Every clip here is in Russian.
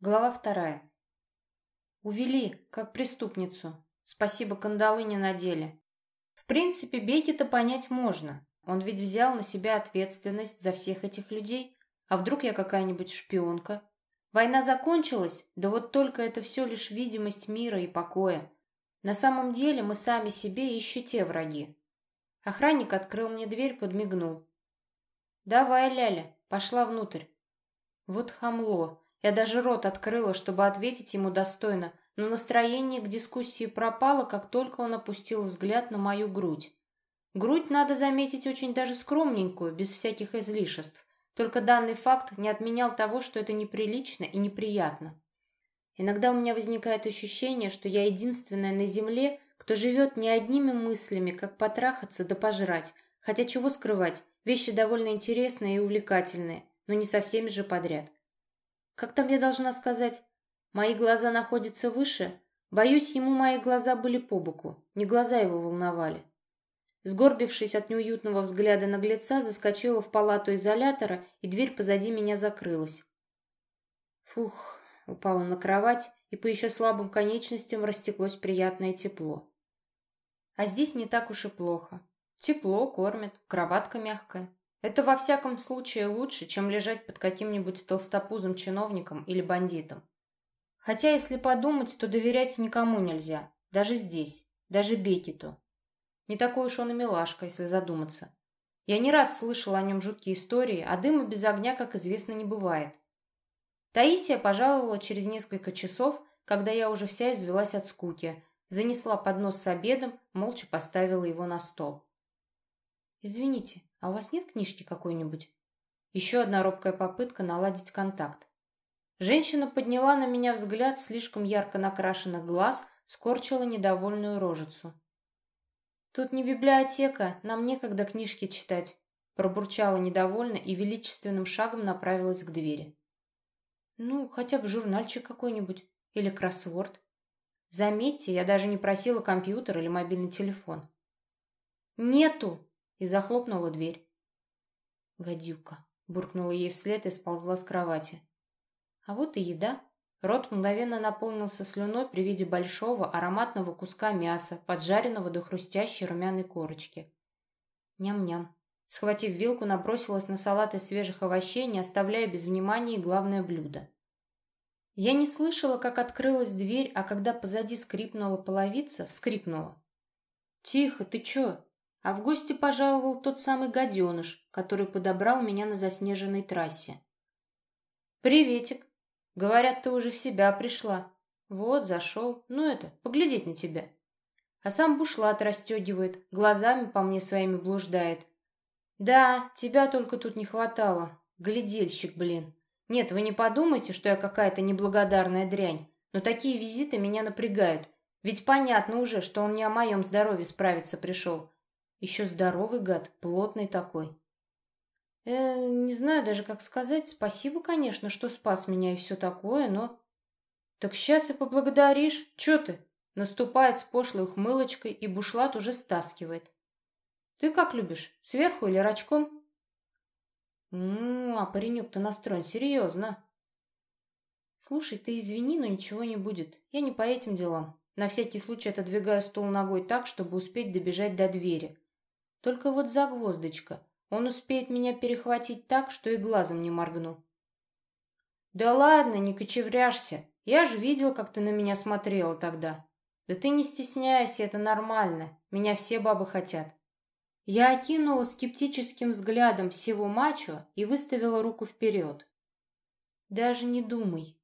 Глава вторая. Увели, как преступницу. Спасибо, кандалы не надели. В принципе, Бекета понять можно. Он ведь взял на себя ответственность за всех этих людей. А вдруг я какая-нибудь шпионка? Война закончилась, да вот только это все лишь видимость мира и покоя. На самом деле мы сами себе еще те враги. Охранник открыл мне дверь, подмигнул. «Давай, Ляля, пошла внутрь». Вот хамло. Я даже рот открыла, чтобы ответить ему достойно, но настроение к дискуссии пропало, как только он опустил взгляд на мою грудь. Грудь, надо заметить, очень даже скромненькую, без всяких излишеств. Только данный факт не отменял того, что это неприлично и неприятно. Иногда у меня возникает ощущение, что я единственная на земле, кто живет не одними мыслями, как потрахаться да пожрать. Хотя чего скрывать, вещи довольно интересные и увлекательные, но не со всеми же подряд. Как там я должна сказать? Мои глаза находятся выше? Боюсь, ему мои глаза были по боку. Не глаза его волновали. Сгорбившись от неуютного взгляда наглеца, заскочила в палату изолятора, и дверь позади меня закрылась. Фух, упала на кровать, и по еще слабым конечностям растеклось приятное тепло. А здесь не так уж и плохо. Тепло, кормят, кроватка мягкая. Это во всяком случае лучше, чем лежать под каким-нибудь толстопузым чиновником или бандитом. Хотя, если подумать, то доверять никому нельзя. Даже здесь. Даже Бекету. Не такой уж он и милашка, если задуматься. Я не раз слышала о нем жуткие истории, а дыма без огня, как известно, не бывает. Таисия пожаловала через несколько часов, когда я уже вся извелась от скуки, занесла поднос с обедом, молча поставила его на стол. «Извините, а у вас нет книжки какой-нибудь?» Еще одна робкая попытка наладить контакт. Женщина подняла на меня взгляд слишком ярко накрашенных глаз, скорчила недовольную рожицу. «Тут не библиотека, нам некогда книжки читать», пробурчала недовольно и величественным шагом направилась к двери. «Ну, хотя бы журнальчик какой-нибудь или кроссворд. Заметьте, я даже не просила компьютер или мобильный телефон». «Нету!» И захлопнула дверь. «Гадюка!» — буркнула ей вслед и сползла с кровати. А вот и еда. Рот мгновенно наполнился слюной при виде большого ароматного куска мяса, поджаренного до хрустящей румяной корочки. Ням-ням. Схватив вилку, набросилась на салат из свежих овощей, не оставляя без внимания главное блюдо. Я не слышала, как открылась дверь, а когда позади скрипнула половица, вскрикнула. «Тихо, ты чё?» А в гости пожаловал тот самый гаденыш, который подобрал меня на заснеженной трассе. «Приветик. Говорят, ты уже в себя пришла. Вот, зашел. Ну это, поглядеть на тебя». А сам бушлат расстегивает, глазами по мне своими блуждает. «Да, тебя только тут не хватало. Глядельщик, блин. Нет, вы не подумайте, что я какая-то неблагодарная дрянь, но такие визиты меня напрягают. Ведь понятно уже, что он не о моем здоровье справиться пришел, еще здоровый гад, плотный такой. Э, не знаю даже, как сказать. Спасибо, конечно, что спас меня и все такое, но... Так сейчас и поблагодаришь. Че ты? Наступает с пошлой ухмылочкой, и бушлат уже стаскивает. Ты как любишь, сверху или рачком? Ну, а паренек-то настроен серьезно. Слушай, ты извини, но ничего не будет. Я не по этим делам. На всякий случай отодвигаю стул ногой так, чтобы успеть добежать до двери. Только вот загвоздочка. Он успеет меня перехватить так, что и глазом не моргну. Да ладно, не кочевряшься. Я же видел, как ты на меня смотрела тогда. Да ты не стесняйся, это нормально. Меня все бабы хотят. Я окинула скептическим взглядом всего мачо и выставила руку вперед. Даже не думай.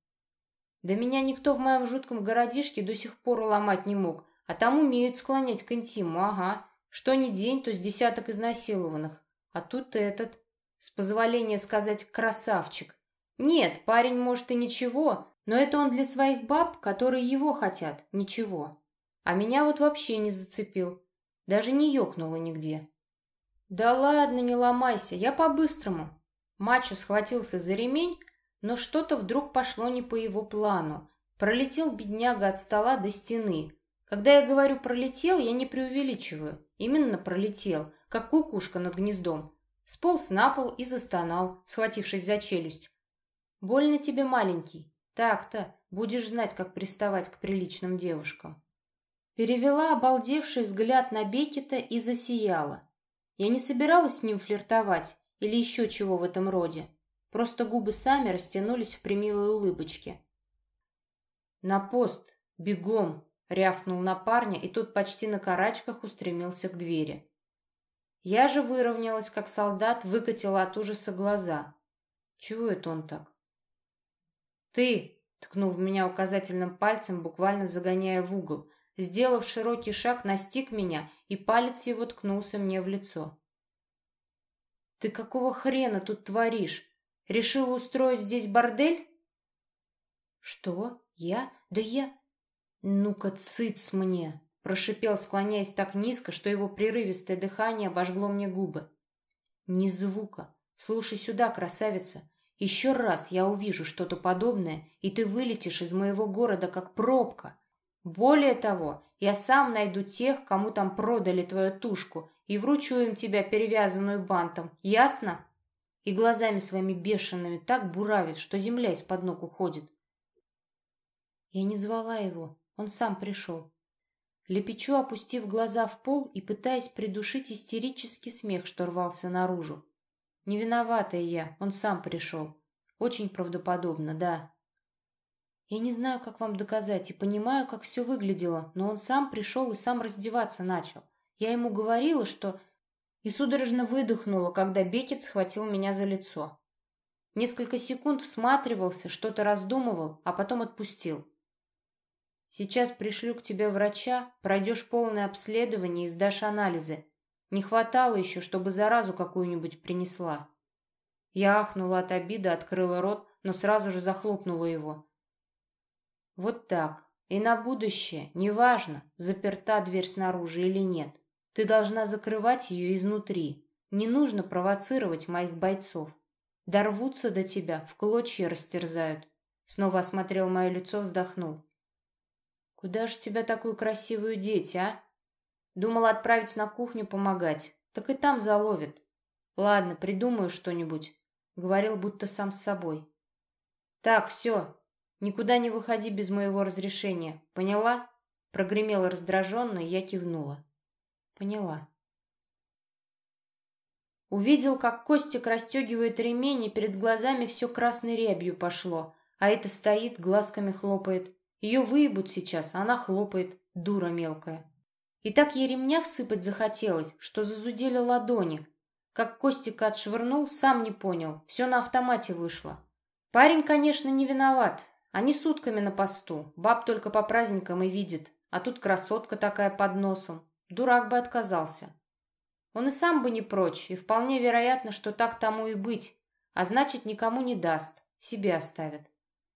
Да меня никто в моем жутком городишке до сих пор ломать не мог, а там умеют склонять к интиму, ага. Что ни день, то с десяток изнасилованных. А тут этот, с позволения сказать, красавчик. Нет, парень может и ничего, но это он для своих баб, которые его хотят, ничего. А меня вот вообще не зацепил. Даже не ёкнуло нигде. Да ладно, не ломайся, я по-быстрому. Мачо схватился за ремень, но что-то вдруг пошло не по его плану. Пролетел бедняга от стола до стены. Когда я говорю «пролетел», я не преувеличиваю. Именно пролетел, как кукушка над гнездом. Сполз на пол и застонал, схватившись за челюсть. «Больно тебе, маленький?» Так-то будешь знать, как приставать к приличным девушкам. Перевела обалдевший взгляд на Бекета и засияла. Я не собиралась с ним флиртовать или еще чего в этом роде. Просто губы сами растянулись в примилой улыбочке. «На пост! Бегом!» — рявкнул на парня, и тот почти на карачках устремился к двери. Я же выровнялась, как солдат, выкатила от ужаса глаза. Чего это он так? «Ты!» — ткнул в меня указательным пальцем, буквально загоняя в угол. Сделав широкий шаг, настиг меня, и палец его ткнулся мне в лицо. «Ты какого хрена тут творишь? Решила устроить здесь бордель?» «Что? Я? Да я...» «Ну-ка, цыц мне!» Прошипел, склоняясь так низко, что его прерывистое дыхание обожгло мне губы. «Ни звука. Слушай сюда, красавица. Еще раз я увижу что-то подобное, и ты вылетишь из моего города как пробка. Более того, я сам найду тех, кому там продали твою тушку, и вручу им тебя перевязанную бантом. Ясно?» И глазами своими бешеными так буравит, что земля из-под ног уходит. Я не звала его, он сам пришел. Лепечу, опустив глаза в пол и пытаясь придушить истерический смех, что рвался наружу. Не виноватая я, он сам пришел. Очень правдоподобно, да. Я не знаю, как вам доказать, и понимаю, как все выглядело, но он сам пришел и сам раздеваться начал. Я ему говорила, что... И судорожно выдохнула, когда Бекет схватил меня за лицо. Несколько секунд всматривался, что-то раздумывал, а потом отпустил. Сейчас пришлю к тебе врача, пройдешь полное обследование и сдашь анализы. Не хватало еще, чтобы заразу какую-нибудь принесла. Я ахнула от обиды, открыла рот, но сразу же захлопнула его. Вот так. И на будущее, неважно, заперта дверь снаружи или нет. Ты должна закрывать ее изнутри. Не нужно провоцировать моих бойцов. Дорвутся до тебя, в клочья растерзают. Снова осмотрел мое лицо, вздохнул. Куда ж тебя такую красивую деть, а? Думала отправить на кухню помогать. Так и там заловит. Ладно, придумаю что-нибудь. Говорил, будто сам с собой. Так, все. Никуда не выходи без моего разрешения. Поняла? Прогремела раздраженно, и я кивнула. Поняла. Увидел, как Костик расстегивает ремень, и перед глазами все красной рябью пошло, а это стоит, глазками хлопает. Ее выебут сейчас, а она хлопает, дура мелкая. И так ей ремня всыпать захотелось, что зазудели ладони. Как Костика отшвырнул, сам не понял, все на автомате вышло. Парень, конечно, не виноват. Они сутками на посту, баб только по праздникам и видит, а тут красотка такая под носом. Дурак бы отказался. Он и сам бы не прочь, и вполне вероятно, что так тому и быть, а значит, никому не даст, себе оставит.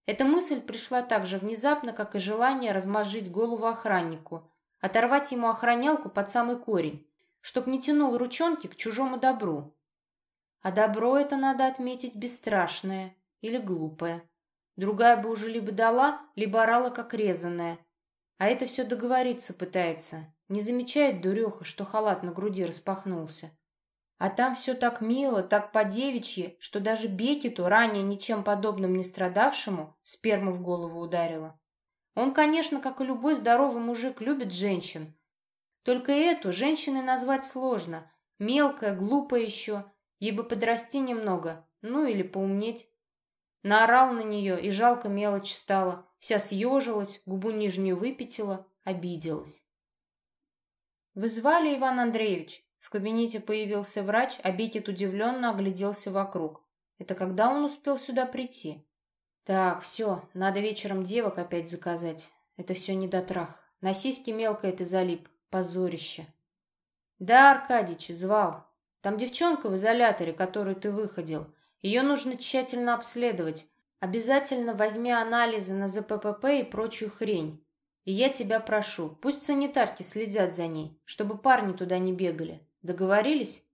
Эта мысль пришла так же внезапно, как и желание размозжить голову охраннику, оторвать ему охранялку под самый корень, чтоб не тянул ручонки к чужому добру. А добро это, надо отметить, бесстрашное или глупое. Другая бы уже либо дала, либо орала, как резаная. А это все договориться пытается. Не замечает дуреха, что халат на груди распахнулся. А там все так мило, так по-девичьи, что даже Бекету, ранее ничем подобным не страдавшему, сперма в голову ударила. Он, конечно, как и любой здоровый мужик, любит женщин. Только эту женщиной назвать сложно. Мелкая, глупая еще. Ей бы подрасти немного, ну или поумнеть. Наорал на нее, и жалко мелочь стала. Вся съежилась, губу нижнюю выпятила, обиделась. «Вы звали, Иван Андреевич?» В кабинете появился врач, а Бекет удивленно огляделся вокруг. Это когда он успел сюда прийти? Так, все, надо вечером девок опять заказать. Это все не дотрах. На сиськи мелкое ты залип. Позорище. Да, Аркадич, звал. Там девчонка в изоляторе, которую ты выходил. Ее нужно тщательно обследовать. Обязательно возьми анализы на ЗППП и прочую хрень. И я тебя прошу, пусть санитарки следят за ней, чтобы парни туда не бегали. Договорились?»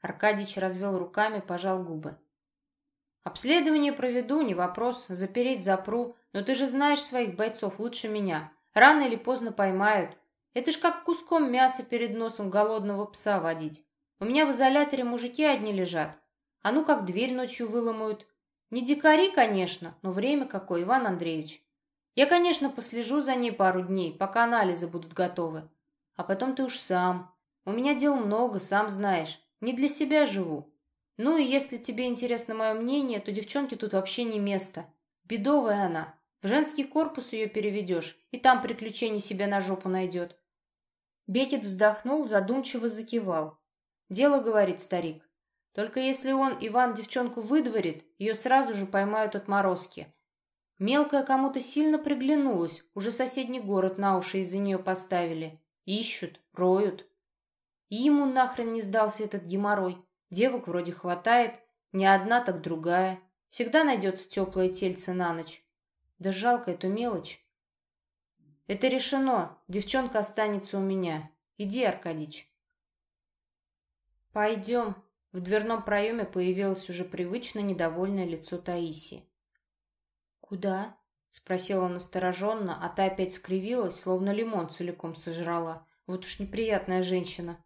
Аркадьич развел руками, пожал губы. «Обследование проведу, не вопрос, запереть запру, но ты же знаешь своих бойцов лучше меня. Рано или поздно поймают. Это ж как куском мяса перед носом голодного пса водить. У меня в изоляторе мужики одни лежат. А ну как дверь ночью выломают. Не дикари, конечно, но время какое, Иван Андреевич. Я, конечно, послежу за ней пару дней, пока анализы будут готовы. А потом ты уж сам. У меня дел много, сам знаешь. Не для себя живу. Ну и если тебе интересно мое мнение, то девчонке тут вообще не место. Бедовая она. В женский корпус ее переведешь, и там приключений себе на жопу найдет. Бекет вздохнул, задумчиво закивал. «Дело, — говорит старик, — только если он, Иван, девчонку выдворит, ее сразу же поймают отморозки. Мелкая кому-то сильно приглянулась, уже соседний город на уши из-за нее поставили. Ищут, роют. И ему нахрен не сдался этот геморрой. Девок вроде хватает, не одна, так другая. Всегда найдется теплое тельце на ночь. Да жалко эту мелочь. Это решено. Девчонка останется у меня. Иди, Аркадич. Пойдем. В дверном проеме появилось уже привычно недовольное лицо Таисии. «Куда?» — спросила настороженно, а та опять скривилась, словно лимон целиком сожрала. Вот уж неприятная женщина.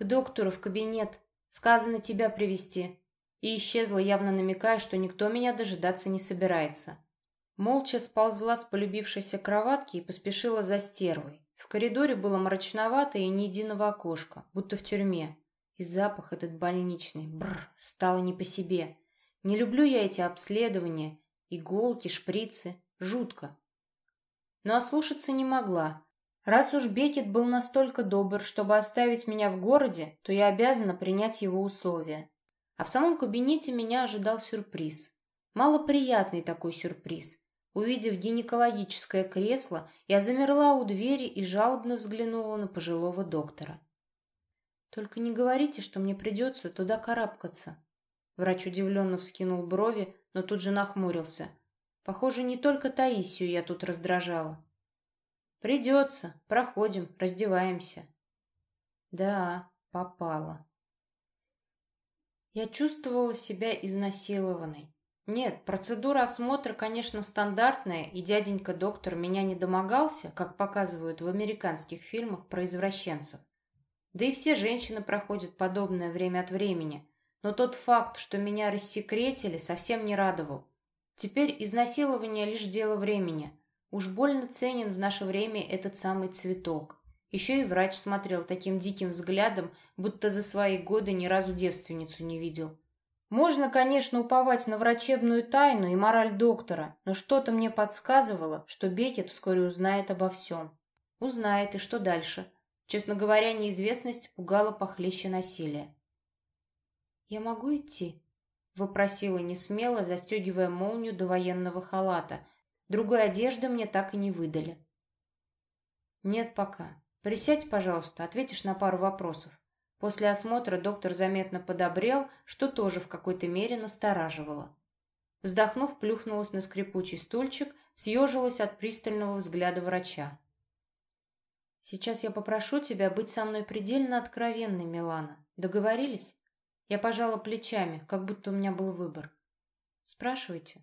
«К доктору в кабинет. Сказано тебя привести И исчезла, явно намекая, что никто меня дожидаться не собирается. Молча сползла с полюбившейся кроватки и поспешила за стервой. В коридоре было мрачновато и ни единого окошка, будто в тюрьме. И запах этот больничный, бррр, стало не по себе. Не люблю я эти обследования, иголки, шприцы, жутко. Но ослушаться не могла. Раз уж Бекет был настолько добр, чтобы оставить меня в городе, то я обязана принять его условия. А в самом кабинете меня ожидал сюрприз. Малоприятный такой сюрприз. Увидев гинекологическое кресло, я замерла у двери и жалобно взглянула на пожилого доктора. «Только не говорите, что мне придется туда карабкаться». Врач удивленно вскинул брови, но тут же нахмурился. «Похоже, не только Таисию я тут раздражала». «Придется. Проходим, раздеваемся». «Да, попала». Я чувствовала себя изнасилованной. Нет, процедура осмотра, конечно, стандартная, и дяденька-доктор меня не домогался, как показывают в американских фильмах про извращенцев. Да и все женщины проходят подобное время от времени. Но тот факт, что меня рассекретили, совсем не радовал. Теперь изнасилование лишь дело времени. Уж больно ценен в наше время этот самый цветок. Еще и врач смотрел таким диким взглядом, будто за свои годы ни разу девственницу не видел. Можно, конечно, уповать на врачебную тайну и мораль доктора, но что-то мне подсказывало, что Бекет вскоре узнает обо всем. Узнает, и что дальше? Честно говоря, неизвестность пугала похлеще насилия. «Я могу идти?» — вопросила несмело, застегивая молнию до военного халата. Другой одежды мне так и не выдали. «Нет пока. Присядь, пожалуйста, ответишь на пару вопросов». После осмотра доктор заметно подобрел, что тоже в какой-то мере настораживало. Вздохнув, плюхнулась на скрипучий стульчик, съежилась от пристального взгляда врача. «Сейчас я попрошу тебя быть со мной предельно откровенной, Милана. Договорились?» Я пожала плечами, как будто у меня был выбор. «Спрашивайте».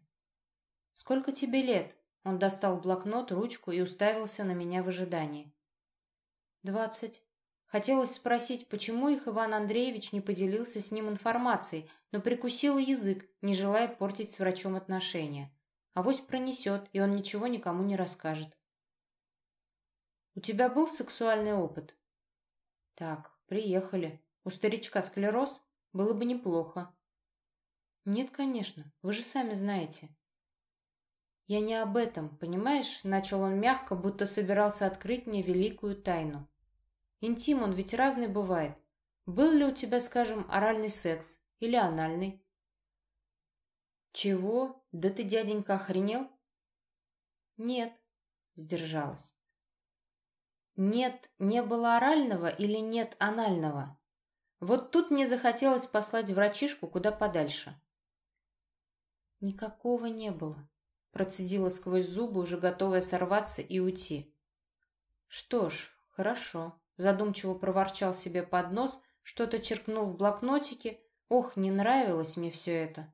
«Сколько тебе лет?» Он достал блокнот, ручку и уставился на меня в ожидании. «Двадцать». Хотелось спросить, почему их Иван Андреевич не поделился с ним информацией, но прикусила язык, не желая портить с врачом отношения. Авось пронесет, и он ничего никому не расскажет. «У тебя был сексуальный опыт?» «Так, приехали. У старичка склероз? Было бы неплохо». «Нет, конечно. Вы же сами знаете». «Я не об этом, понимаешь?» Начал он мягко, будто собирался открыть мне великую тайну. Интим он ведь разный бывает. Был ли у тебя, скажем, оральный секс или анальный? Чего? Да ты, дяденька, охренел? Нет, сдержалась. Нет, не было орального или нет анального? Вот тут мне захотелось послать врачишку куда подальше. Никакого не было. Процедила сквозь зубы, уже готовая сорваться и уйти. Что ж, хорошо задумчиво проворчал себе под нос, что-то черкнул в блокнотике. Ох, не нравилось мне все это.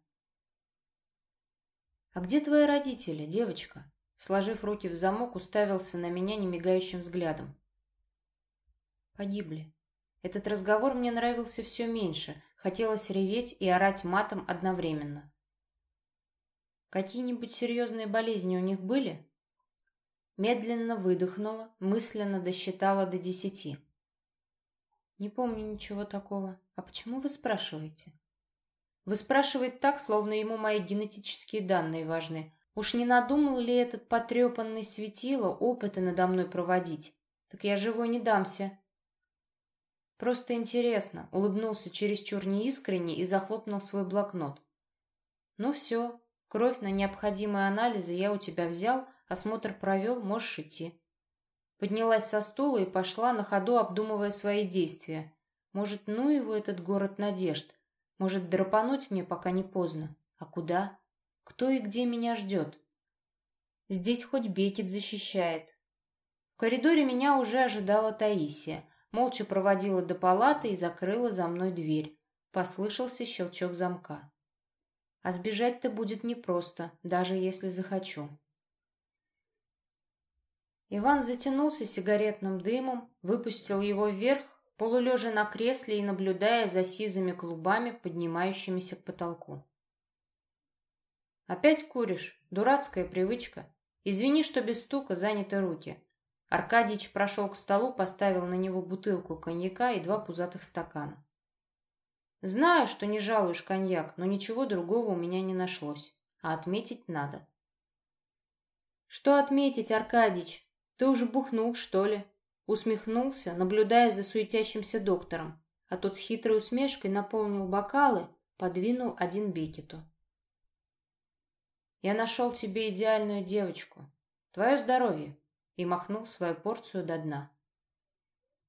«А где твои родители, девочка?» Сложив руки в замок, уставился на меня немигающим взглядом. Погибли. Этот разговор мне нравился все меньше. Хотелось реветь и орать матом одновременно. Какие-нибудь серьезные болезни у них были? Медленно выдохнула, мысленно досчитала до десяти. Не помню ничего такого. А почему вы спрашиваете? Вы спрашиваете так, словно ему мои генетические данные важны. Уж не надумал ли этот потрепанный светило опыты надо мной проводить? Так я живой не дамся. Просто интересно, улыбнулся чересчур неискренне и захлопнул свой блокнот. Ну все, кровь на необходимые анализы я у тебя взял, осмотр провел, можешь идти. Поднялась со стула и пошла на ходу, обдумывая свои действия. Может, ну его этот город надежд? Может, драпануть мне, пока не поздно? А куда? Кто и где меня ждет? Здесь хоть Бекет защищает. В коридоре меня уже ожидала Таисия. Молча проводила до палаты и закрыла за мной дверь. Послышался щелчок замка. А сбежать-то будет непросто, даже если захочу. Иван затянулся сигаретным дымом, выпустил его вверх, полулежа на кресле и наблюдая за сизыми клубами, поднимающимися к потолку. «Опять куришь? Дурацкая привычка. Извини, что без стука заняты руки». Аркадьич прошел к столу, поставил на него бутылку коньяка и два пузатых стакана. «Знаю, что не жалуешь коньяк, но ничего другого у меня не нашлось. А отметить надо». «Что отметить, Аркадьич? «Ты уже бухнул, что ли?» Усмехнулся, наблюдая за суетящимся доктором, а тот с хитрой усмешкой наполнил бокалы, подвинул один Бекету. «Я нашел тебе идеальную девочку. Твое здоровье!» и махнул свою порцию до дна.